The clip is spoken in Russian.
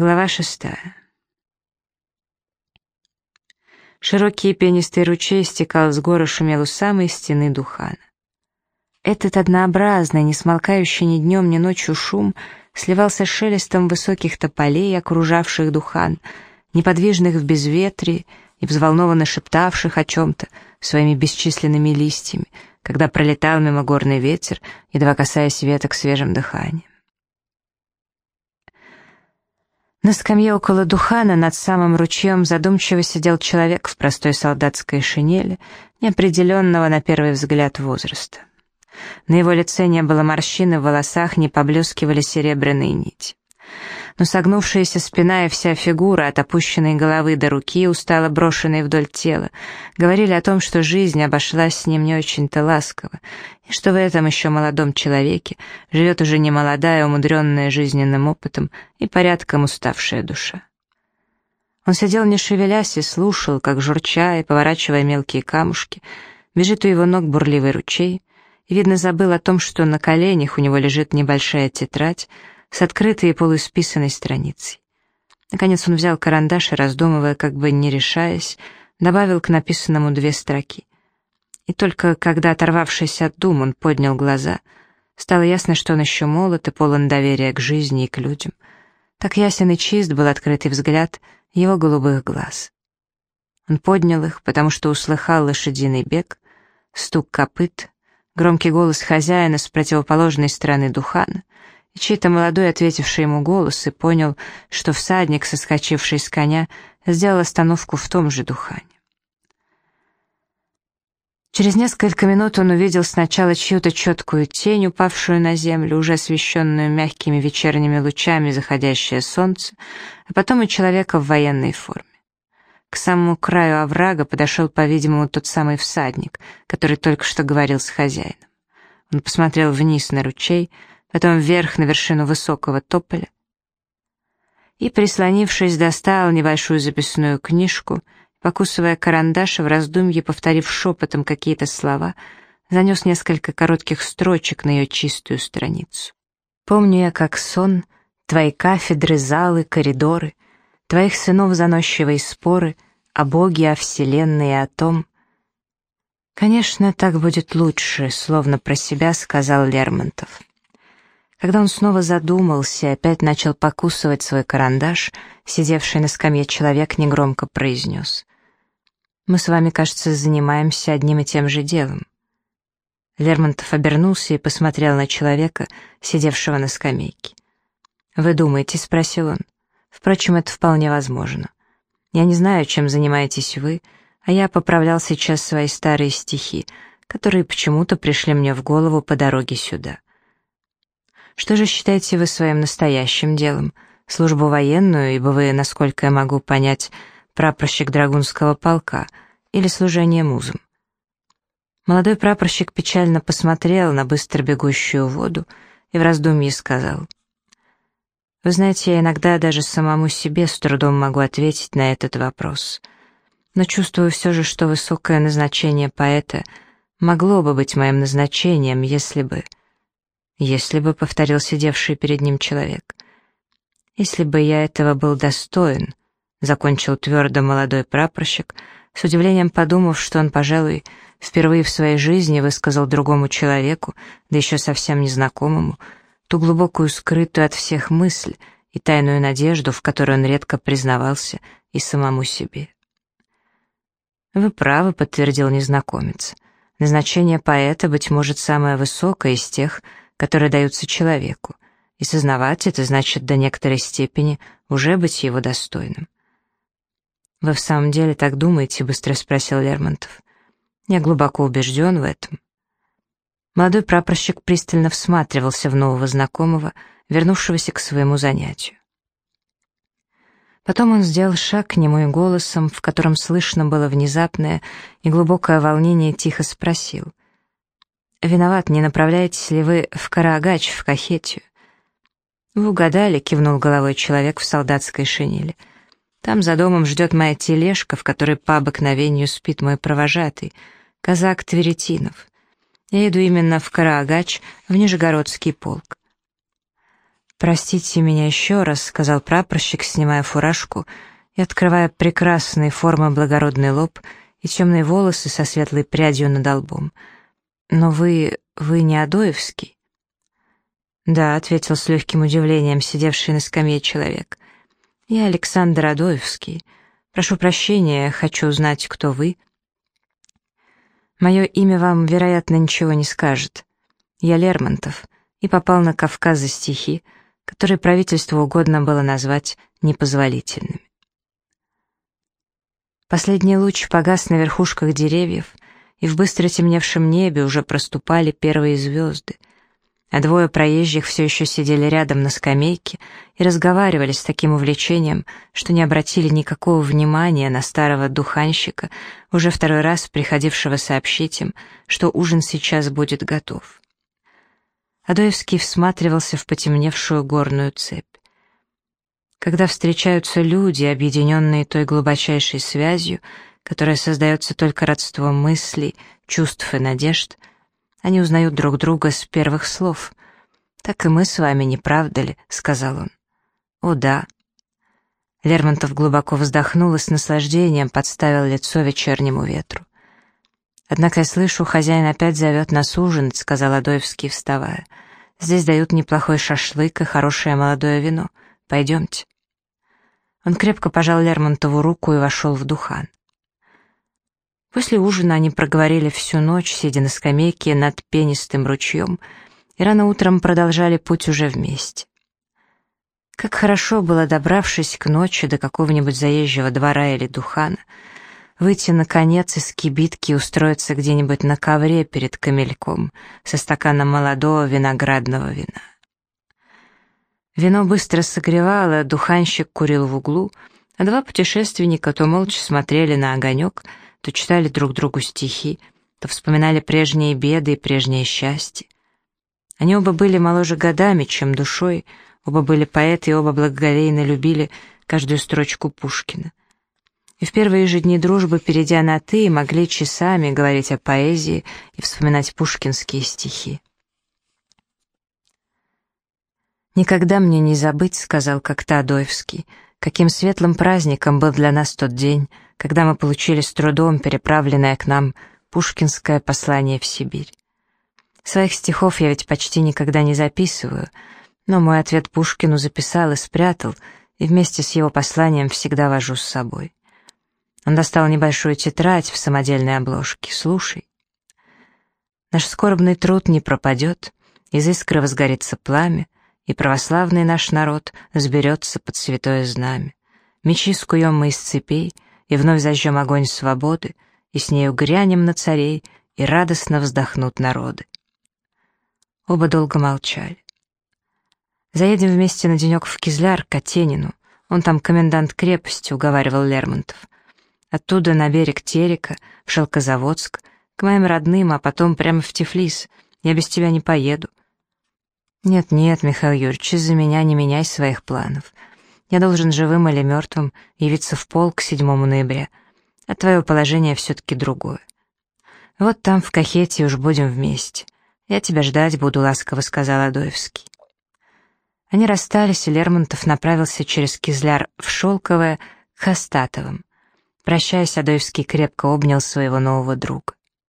Глава шестая. Широкий пенистый ручей стекал с горы, шумел у самой стены Духана. Этот однообразный, не смолкающий ни днем, ни ночью шум сливался с шелестом высоких тополей, окружавших Духан, неподвижных в безветрии и взволнованно шептавших о чем-то своими бесчисленными листьями, когда пролетал мимо горный ветер, едва касаясь веток свежим дыханием. На скамье около Духана над самым ручьем задумчиво сидел человек в простой солдатской шинели, неопределенного на первый взгляд возраста. На его лице не было морщины, в волосах не поблескивали серебряные нити но согнувшаяся спина и вся фигура, от опущенной головы до руки, устало брошенной вдоль тела, говорили о том, что жизнь обошлась с ним не очень-то ласково, и что в этом еще молодом человеке живет уже не молодая, умудренная жизненным опытом и порядком уставшая душа. Он сидел не шевелясь и слушал, как журча и поворачивая мелкие камушки, бежит у его ног бурливый ручей, и, видно, забыл о том, что на коленях у него лежит небольшая тетрадь, с открытой и полуисписанной страницей. Наконец он взял карандаш и, раздумывая, как бы не решаясь, добавил к написанному две строки. И только когда, оторвавшись от дум, он поднял глаза, стало ясно, что он еще молод и полон доверия к жизни и к людям. Так ясен и чист был открытый взгляд его голубых глаз. Он поднял их, потому что услыхал лошадиный бег, стук копыт, громкий голос хозяина с противоположной стороны Духана — и чей-то молодой, ответивший ему голос, и понял, что всадник, соскочивший с коня, сделал остановку в том же духане. Через несколько минут он увидел сначала чью-то четкую тень, упавшую на землю, уже освещенную мягкими вечерними лучами заходящее солнце, а потом и человека в военной форме. К самому краю оврага подошел, по-видимому, тот самый всадник, который только что говорил с хозяином. Он посмотрел вниз на ручей, потом вверх на вершину высокого тополя и, прислонившись, достал небольшую записную книжку, покусывая карандаш в раздумье, повторив шепотом какие-то слова, занес несколько коротких строчек на ее чистую страницу. «Помню я, как сон, твои кафедры, залы, коридоры, твоих сынов заносчивые споры о Боге, о Вселенной и о том...» «Конечно, так будет лучше», — словно про себя сказал Лермонтов. Когда он снова задумался и опять начал покусывать свой карандаш, сидевший на скамье человек негромко произнес. «Мы с вами, кажется, занимаемся одним и тем же делом». Лермонтов обернулся и посмотрел на человека, сидевшего на скамейке. «Вы думаете?» — спросил он. «Впрочем, это вполне возможно. Я не знаю, чем занимаетесь вы, а я поправлял сейчас свои старые стихи, которые почему-то пришли мне в голову по дороге сюда». Что же считаете вы своим настоящим делом? Службу военную, ибо вы, насколько я могу понять, прапорщик Драгунского полка, или служение музом? Молодой прапорщик печально посмотрел на быстро бегущую воду и в раздумье сказал. «Вы знаете, я иногда даже самому себе с трудом могу ответить на этот вопрос, но чувствую все же, что высокое назначение поэта могло бы быть моим назначением, если бы...» Если бы, — повторил сидевший перед ним человек, — если бы я этого был достоин, — закончил твердо молодой прапорщик, с удивлением подумав, что он, пожалуй, впервые в своей жизни высказал другому человеку, да еще совсем незнакомому, ту глубокую скрытую от всех мысль и тайную надежду, в которой он редко признавался и самому себе. «Вы правы», — подтвердил незнакомец. «Назначение поэта, быть может, самое высокое из тех, — которые даются человеку, и сознавать это значит до некоторой степени уже быть его достойным. «Вы в самом деле так думаете?» — быстро спросил Лермонтов. «Я глубоко убежден в этом». Молодой прапорщик пристально всматривался в нового знакомого, вернувшегося к своему занятию. Потом он сделал шаг к нему и голосом, в котором слышно было внезапное и глубокое волнение, тихо спросил. «Виноват, не направляетесь ли вы в Карагач, в Кахетию?» «Вы угадали», — кивнул головой человек в солдатской шинели. «Там за домом ждет моя тележка, в которой по обыкновению спит мой провожатый, казак Тверетинов. Я иду именно в Карагач, в Нижегородский полк». «Простите меня еще раз», — сказал прапорщик, снимая фуражку и открывая прекрасные формы благородный лоб и темные волосы со светлой прядью над лбом. «Но вы... вы не Адоевский?» «Да», — ответил с легким удивлением сидевший на скамье человек. «Я Александр Адоевский. Прошу прощения, хочу узнать, кто вы». «Мое имя вам, вероятно, ничего не скажет. Я Лермонтов и попал на Кавказ за стихи, которые правительству угодно было назвать непозволительными. Последний луч погас на верхушках деревьев, и в быстро темневшем небе уже проступали первые звезды, а двое проезжих все еще сидели рядом на скамейке и разговаривали с таким увлечением, что не обратили никакого внимания на старого духанщика, уже второй раз приходившего сообщить им, что ужин сейчас будет готов. Адоевский всматривался в потемневшую горную цепь. Когда встречаются люди, объединенные той глубочайшей связью, которая создается только родством мыслей, чувств и надежд, они узнают друг друга с первых слов. «Так и мы с вами, не правда ли?» — сказал он. «О, да». Лермонтов глубоко вздохнул и с наслаждением подставил лицо вечернему ветру. «Однако я слышу, хозяин опять зовет нас ужинать», — сказал Адоевский, вставая. «Здесь дают неплохой шашлык и хорошее молодое вино. Пойдемте». Он крепко пожал Лермонтову руку и вошел в духан. После ужина они проговорили всю ночь, сидя на скамейке над пенистым ручьем, и рано утром продолжали путь уже вместе. Как хорошо было, добравшись к ночи до какого-нибудь заезжего двора или духана, выйти, наконец, из кибитки и устроиться где-нибудь на ковре перед камельком со стаканом молодого виноградного вина. Вино быстро согревало, духанщик курил в углу, а два путешественника то молча смотрели на огонек, то читали друг другу стихи, то вспоминали прежние беды и прежнее счастье. Они оба были моложе годами, чем душой, оба были поэты и оба благоговейно любили каждую строчку Пушкина и в первые же дни дружбы, перейдя на «ты», могли часами говорить о поэзии и вспоминать пушкинские стихи. «Никогда мне не забыть», — сказал как-то Адоевский, «каким светлым праздником был для нас тот день, когда мы получили с трудом переправленное к нам пушкинское послание в Сибирь. Своих стихов я ведь почти никогда не записываю, но мой ответ Пушкину записал и спрятал, и вместе с его посланием всегда вожу с собой. Он достал небольшую тетрадь в самодельной обложке. «Слушай. Наш скорбный труд не пропадет, из искры возгорится пламя, и православный наш народ сберется под святое знамя. Мечи скуем мы из цепей, и вновь зажжем огонь свободы, и с нею грянем на царей, и радостно вздохнут народы». Оба долго молчали. «Заедем вместе на денек в Кизляр, к Катенину. Он там комендант крепости», — уговаривал Лермонтов. Оттуда на берег Терека, в Шелкозаводск, к моим родным, а потом прямо в Тифлис. Я без тебя не поеду. Нет-нет, Михаил Юрьевич, из-за меня не меняй своих планов. Я должен живым или мертвым явиться в полк 7 ноября, а твое положение все-таки другое. Вот там, в Кахете, уж будем вместе. Я тебя ждать буду, ласково сказал Адоевский. Они расстались, и Лермонтов направился через Кизляр в Шелковое к Хастатовым. Прощаясь, Адоевский крепко обнял своего нового друга.